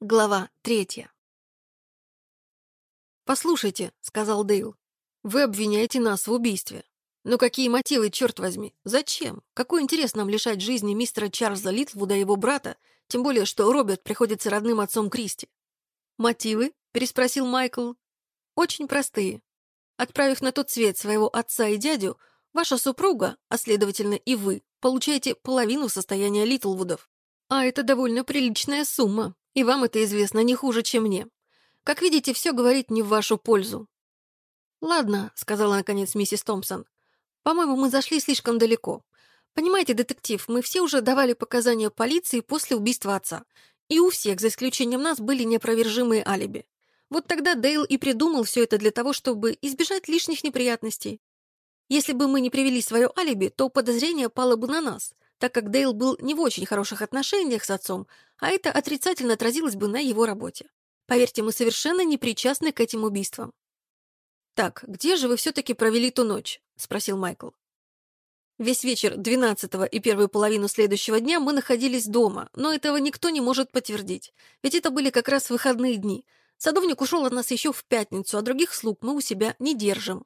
Глава третья. «Послушайте», — сказал Дейл, — «вы обвиняете нас в убийстве. Но какие мотивы, черт возьми? Зачем? Какой интерес нам лишать жизни мистера Чарльза Литвуда и его брата, тем более, что Роберт приходится родным отцом Кристи?» «Мотивы?» — переспросил Майкл. «Очень простые. Отправив на тот свет своего отца и дядю, ваша супруга, а следовательно и вы, получаете половину состояния Литлвудов. А это довольно приличная сумма, и вам это известно не хуже, чем мне. Как видите, все говорит не в вашу пользу». «Ладно», — сказала наконец миссис Томпсон. «По-моему, мы зашли слишком далеко. Понимаете, детектив, мы все уже давали показания полиции после убийства отца. И у всех, за исключением нас, были неопровержимые алиби. Вот тогда Дейл и придумал все это для того, чтобы избежать лишних неприятностей. Если бы мы не привели свое алиби, то подозрение пало бы на нас, так как Дейл был не в очень хороших отношениях с отцом, а это отрицательно отразилось бы на его работе. Поверьте, мы совершенно не причастны к этим убийствам. «Так, где же вы все-таки провели ту ночь?» — спросил Майкл. Весь вечер 12 и первую половину следующего дня мы находились дома, но этого никто не может подтвердить, ведь это были как раз выходные дни. Садовник ушел от нас еще в пятницу, а других слуг мы у себя не держим.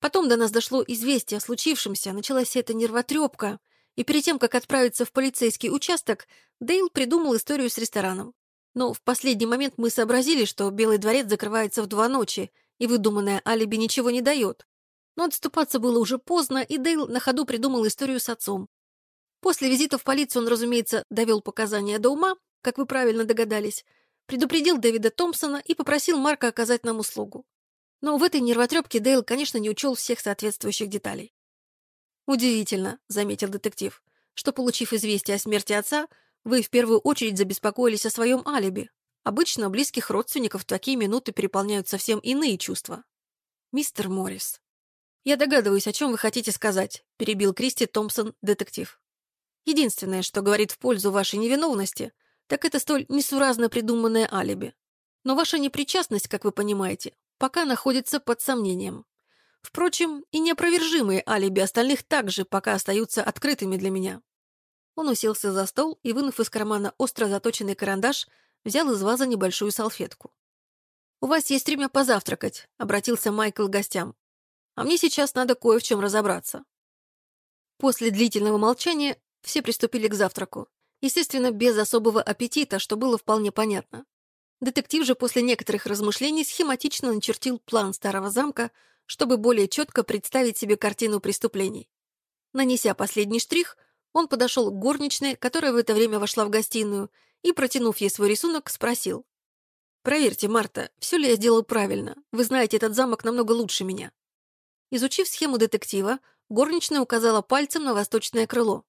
Потом до нас дошло известие о случившемся, началась эта нервотрепка — и перед тем, как отправиться в полицейский участок, Дейл придумал историю с рестораном. Но в последний момент мы сообразили, что Белый дворец закрывается в два ночи, и выдуманное алиби ничего не дает. Но отступаться было уже поздно, и Дейл на ходу придумал историю с отцом. После визита в полицию он, разумеется, довел показания до ума, как вы правильно догадались, предупредил Дэвида Томпсона и попросил Марка оказать нам услугу. Но в этой нервотрепке Дейл, конечно, не учел всех соответствующих деталей. «Удивительно», — заметил детектив, «что, получив известие о смерти отца, вы в первую очередь забеспокоились о своем алиби. Обычно близких родственников в такие минуты переполняют совсем иные чувства». «Мистер Моррис». «Я догадываюсь, о чем вы хотите сказать», — перебил Кристи Томпсон, детектив. «Единственное, что говорит в пользу вашей невиновности, так это столь несуразно придуманное алиби. Но ваша непричастность, как вы понимаете, пока находится под сомнением. Впрочем, и неопровержимые алиби остальных также пока остаются открытыми для меня. Он уселся за стол и, вынув из кармана остро заточенный карандаш, взял из ваза небольшую салфетку. «У вас есть время позавтракать», — обратился Майкл к гостям. «А мне сейчас надо кое в чем разобраться». После длительного молчания все приступили к завтраку. Естественно, без особого аппетита, что было вполне понятно. Детектив же после некоторых размышлений схематично начертил план старого замка, чтобы более четко представить себе картину преступлений. Нанеся последний штрих, он подошел к горничной, которая в это время вошла в гостиную, и, протянув ей свой рисунок, спросил. «Проверьте, Марта, все ли я сделал правильно? Вы знаете этот замок намного лучше меня». Изучив схему детектива, горничная указала пальцем на восточное крыло.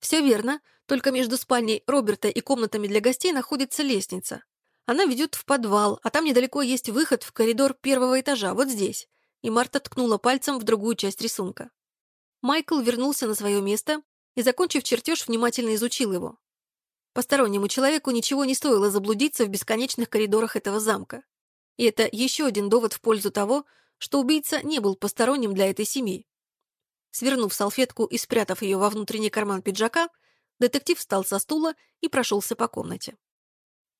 «Все верно, только между спальней Роберта и комнатами для гостей находится лестница. Она ведет в подвал, а там недалеко есть выход в коридор первого этажа, вот здесь и Марта ткнула пальцем в другую часть рисунка. Майкл вернулся на свое место и, закончив чертеж, внимательно изучил его. Постороннему человеку ничего не стоило заблудиться в бесконечных коридорах этого замка. И это еще один довод в пользу того, что убийца не был посторонним для этой семьи. Свернув салфетку и спрятав ее во внутренний карман пиджака, детектив встал со стула и прошелся по комнате.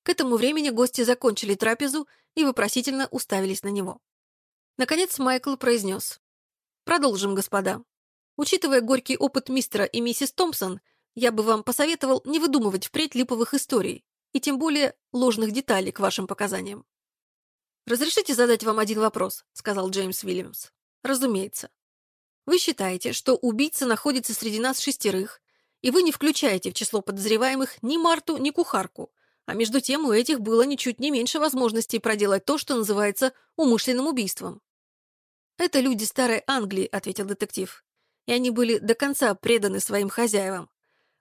К этому времени гости закончили трапезу и вопросительно уставились на него. Наконец Майкл произнес. «Продолжим, господа. Учитывая горький опыт мистера и миссис Томпсон, я бы вам посоветовал не выдумывать впредь липовых историй, и тем более ложных деталей к вашим показаниям. «Разрешите задать вам один вопрос», — сказал Джеймс Уильямс. «Разумеется. Вы считаете, что убийца находится среди нас шестерых, и вы не включаете в число подозреваемых ни Марту, ни кухарку, а между тем у этих было ничуть не меньше возможностей проделать то, что называется умышленным убийством. «Это люди старой Англии», — ответил детектив. «И они были до конца преданы своим хозяевам.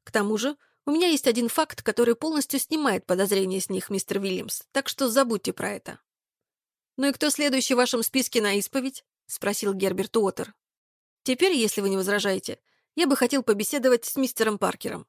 К тому же, у меня есть один факт, который полностью снимает подозрения с них, мистер Вильямс, так что забудьте про это». «Ну и кто следующий в вашем списке на исповедь?» — спросил Герберт Уотер. «Теперь, если вы не возражаете, я бы хотел побеседовать с мистером Паркером».